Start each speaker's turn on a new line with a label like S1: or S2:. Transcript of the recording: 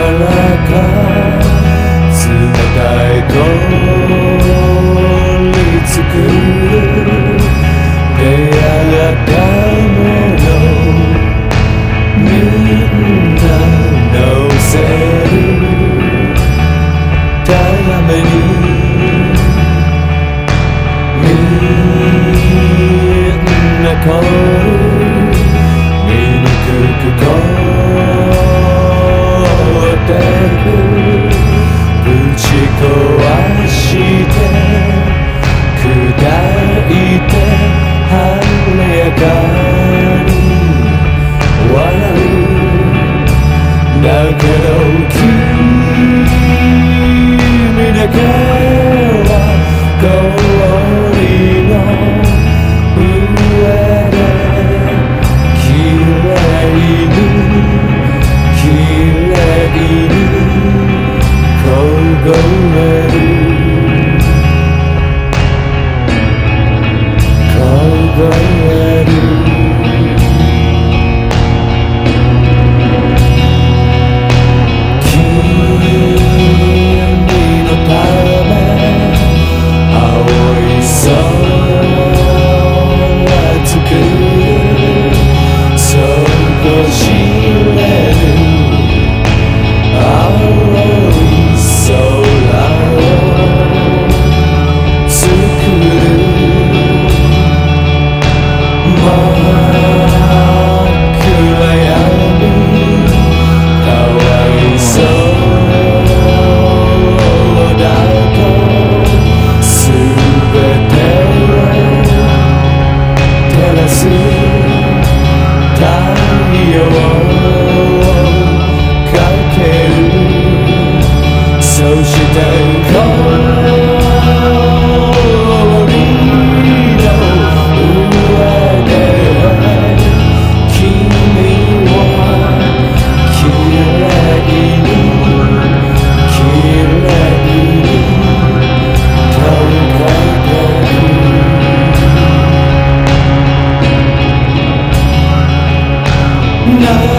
S1: からか冷たい凍りつく出会ったみんなこう醜く声だけど君だけは通りの上 No.